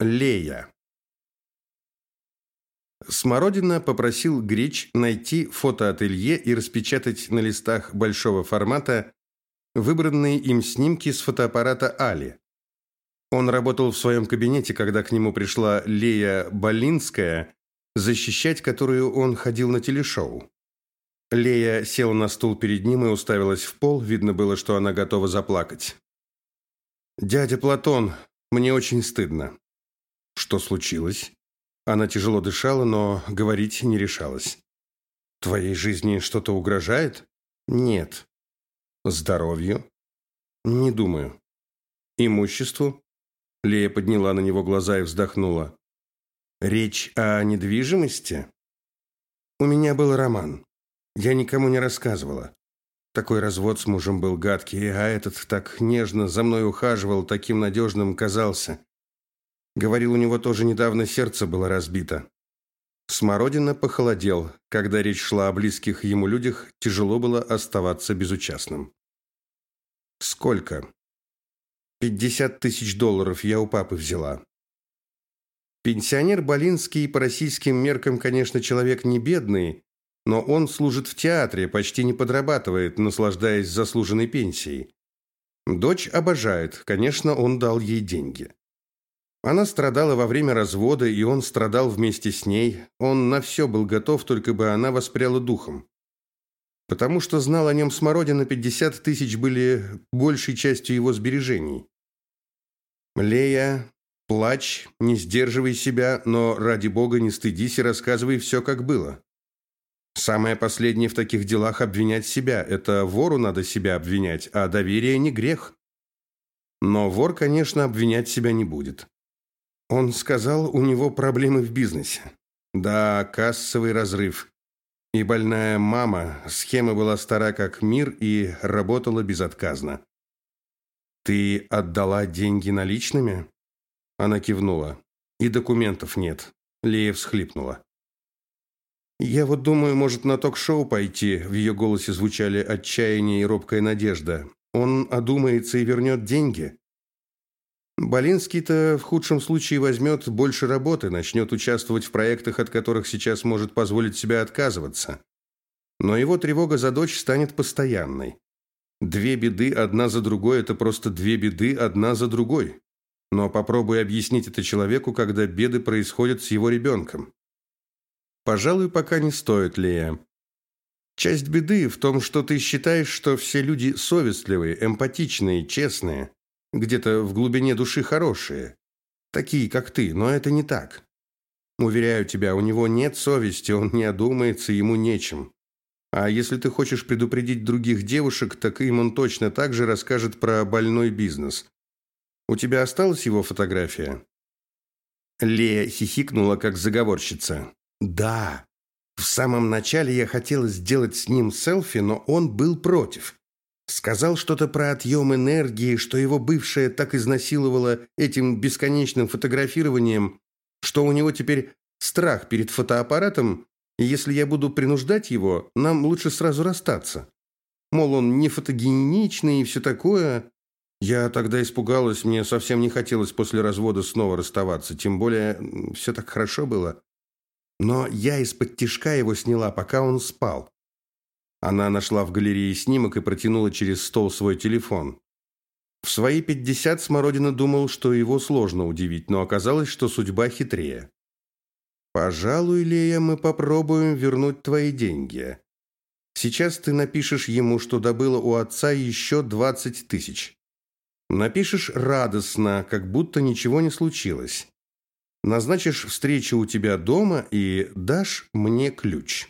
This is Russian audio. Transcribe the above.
Лея. Смородина попросил Грич найти фотоателье и распечатать на листах большого формата выбранные им снимки с фотоаппарата Али. Он работал в своем кабинете, когда к нему пришла Лея Болинская, защищать которую он ходил на телешоу. Лея села на стул перед ним и уставилась в пол, видно было, что она готова заплакать. «Дядя Платон, мне очень стыдно. Что случилось? Она тяжело дышала, но говорить не решалась. Твоей жизни что-то угрожает? Нет. Здоровью? Не думаю. Имуществу? Лея подняла на него глаза и вздохнула. Речь о недвижимости? У меня был роман. Я никому не рассказывала. Такой развод с мужем был гадкий, а этот так нежно за мной ухаживал, таким надежным казался. Говорил, у него тоже недавно сердце было разбито. Смородина похолодел. Когда речь шла о близких ему людях, тяжело было оставаться безучастным. «Сколько?» «Пятьдесят тысяч долларов я у папы взяла». Пенсионер Болинский по российским меркам, конечно, человек не бедный, но он служит в театре, почти не подрабатывает, наслаждаясь заслуженной пенсией. Дочь обожает, конечно, он дал ей деньги. Она страдала во время развода, и он страдал вместе с ней. Он на все был готов, только бы она воспряла духом. Потому что знал о нем Смородина, 50 тысяч были большей частью его сбережений. «Лея, плачь, не сдерживай себя, но, ради бога, не стыдись и рассказывай все, как было. Самое последнее в таких делах обвинять себя. Это вору надо себя обвинять, а доверие не грех. Но вор, конечно, обвинять себя не будет. Он сказал, у него проблемы в бизнесе. Да, кассовый разрыв. И больная мама, схема была стара как мир и работала безотказно. «Ты отдала деньги наличными?» Она кивнула. «И документов нет». Лея всхлипнула. «Я вот думаю, может, на ток-шоу пойти?» В ее голосе звучали отчаяние и робкая надежда. «Он одумается и вернет деньги?» Болинский-то в худшем случае возьмет больше работы, начнет участвовать в проектах, от которых сейчас может позволить себе отказываться. Но его тревога за дочь станет постоянной. Две беды одна за другой – это просто две беды одна за другой. Но попробуй объяснить это человеку, когда беды происходят с его ребенком. Пожалуй, пока не стоит, Лея. Часть беды в том, что ты считаешь, что все люди совестливые, эмпатичные, честные где-то в глубине души хорошие, такие, как ты, но это не так. Уверяю тебя, у него нет совести, он не одумается, ему нечем. А если ты хочешь предупредить других девушек, так им он точно так же расскажет про больной бизнес. У тебя осталась его фотография?» Лея хихикнула, как заговорщица. «Да. В самом начале я хотела сделать с ним селфи, но он был против. Сказал что-то про отъем энергии, что его бывшая так изнасиловала этим бесконечным фотографированием, что у него теперь страх перед фотоаппаратом, и если я буду принуждать его, нам лучше сразу расстаться. Мол, он не фотогеничный и все такое. Я тогда испугалась, мне совсем не хотелось после развода снова расставаться, тем более все так хорошо было. Но я из-под тишка его сняла, пока он спал. Она нашла в галерее снимок и протянула через стол свой телефон. В свои пятьдесят Смородина думал, что его сложно удивить, но оказалось, что судьба хитрее. «Пожалуй, Лея, мы попробуем вернуть твои деньги. Сейчас ты напишешь ему, что добыла у отца еще двадцать тысяч. Напишешь радостно, как будто ничего не случилось. Назначишь встречу у тебя дома и дашь мне ключ».